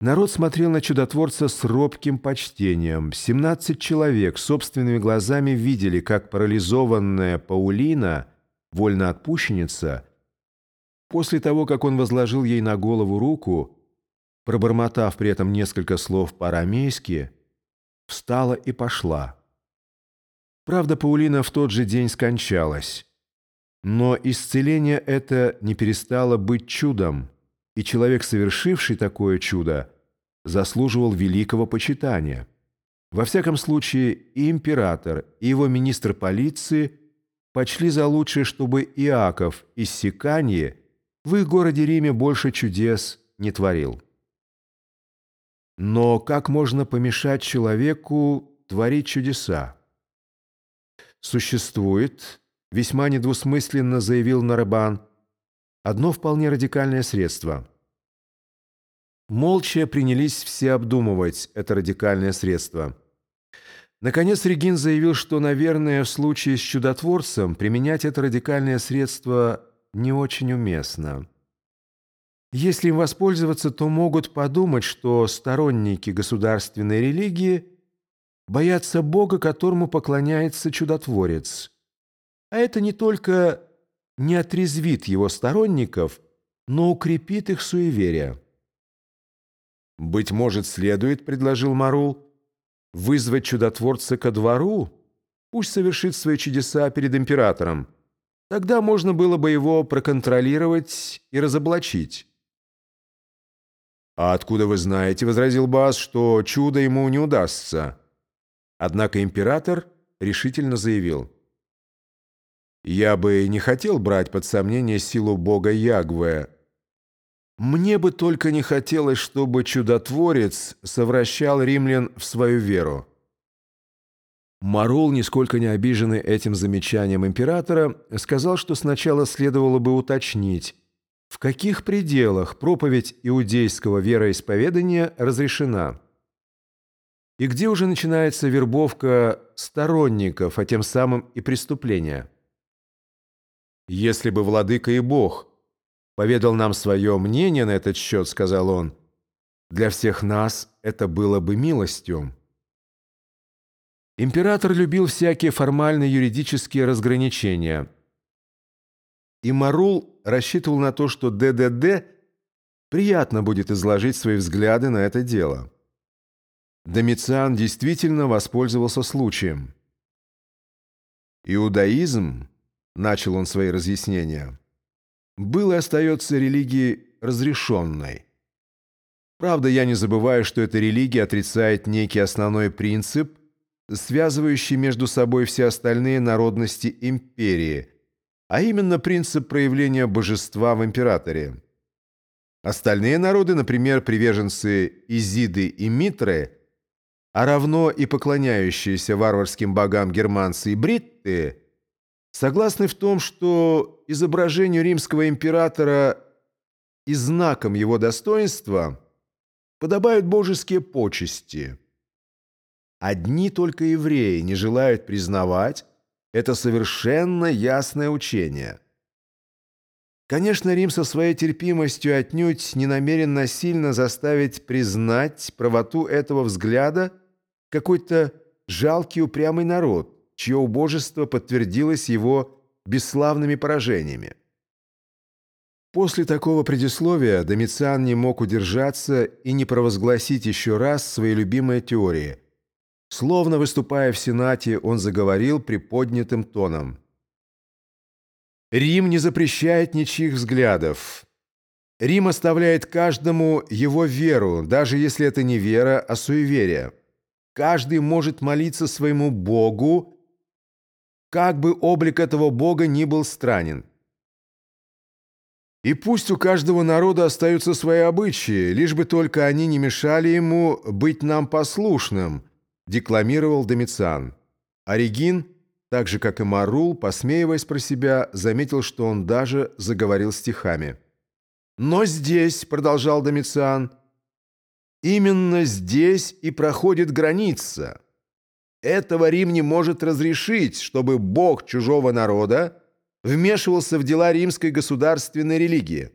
Народ смотрел на чудотворца с робким почтением. Семнадцать человек собственными глазами видели, как парализованная Паулина, вольноотпущенница, после того, как он возложил ей на голову руку, пробормотав при этом несколько слов по-арамейски, встала и пошла. Правда, Паулина в тот же день скончалась. Но исцеление это не перестало быть чудом и человек, совершивший такое чудо, заслуживал великого почитания. Во всяком случае, и император, и его министр полиции почли за лучшее, чтобы Иаков из Сиканьи в их городе Риме больше чудес не творил. Но как можно помешать человеку творить чудеса? Существует, весьма недвусмысленно заявил Нарабан, одно вполне радикальное средство. Молча принялись все обдумывать это радикальное средство. Наконец Регин заявил, что, наверное, в случае с чудотворцем применять это радикальное средство не очень уместно. Если им воспользоваться, то могут подумать, что сторонники государственной религии боятся Бога, которому поклоняется чудотворец. А это не только не отрезвит его сторонников, но укрепит их суеверие. «Быть может, следует, — предложил Марул, — вызвать чудотворца ко двору? Пусть совершит свои чудеса перед императором. Тогда можно было бы его проконтролировать и разоблачить». «А откуда вы знаете, — возразил Бас, — что чудо ему не удастся?» Однако император решительно заявил — я бы не хотел брать под сомнение силу бога Ягве. Мне бы только не хотелось, чтобы чудотворец совращал римлян в свою веру. Марул, нисколько не обиженный этим замечанием императора, сказал, что сначала следовало бы уточнить, в каких пределах проповедь иудейского вероисповедания разрешена, и где уже начинается вербовка сторонников, а тем самым и преступления. «Если бы владыка и бог поведал нам свое мнение на этот счет, — сказал он, — для всех нас это было бы милостью». Император любил всякие формальные юридические разграничения. И Марул рассчитывал на то, что ДДД приятно будет изложить свои взгляды на это дело. Домициан действительно воспользовался случаем. Иудаизм начал он свои разъяснения, был и остается религией разрешенной. Правда, я не забываю, что эта религия отрицает некий основной принцип, связывающий между собой все остальные народности империи, а именно принцип проявления божества в императоре. Остальные народы, например, приверженцы Изиды и Митры, а равно и поклоняющиеся варварским богам германцы и бритты – согласны в том, что изображению римского императора и знаком его достоинства подобают божеские почести. Одни только евреи не желают признавать это совершенно ясное учение. Конечно, Рим со своей терпимостью отнюдь не намерен насильно заставить признать правоту этого взгляда какой-то жалкий упрямый народ, чье убожество подтвердилось его бесславными поражениями. После такого предисловия Домициан не мог удержаться и не провозгласить еще раз свои любимые теории. Словно выступая в Сенате, он заговорил приподнятым тоном. «Рим не запрещает ничьих взглядов. Рим оставляет каждому его веру, даже если это не вера, а суеверие. Каждый может молиться своему Богу, как бы облик этого Бога ни был странен. И пусть у каждого народа остаются свои обычаи, лишь бы только они не мешали ему быть нам послушным, декламировал Домициан. Оригин, так же как и Марул, посмеиваясь про себя, заметил, что он даже заговорил стихами. «Но здесь», — продолжал Домициан, — «именно здесь и проходит граница». Этого Рим не может разрешить, чтобы бог чужого народа вмешивался в дела римской государственной религии.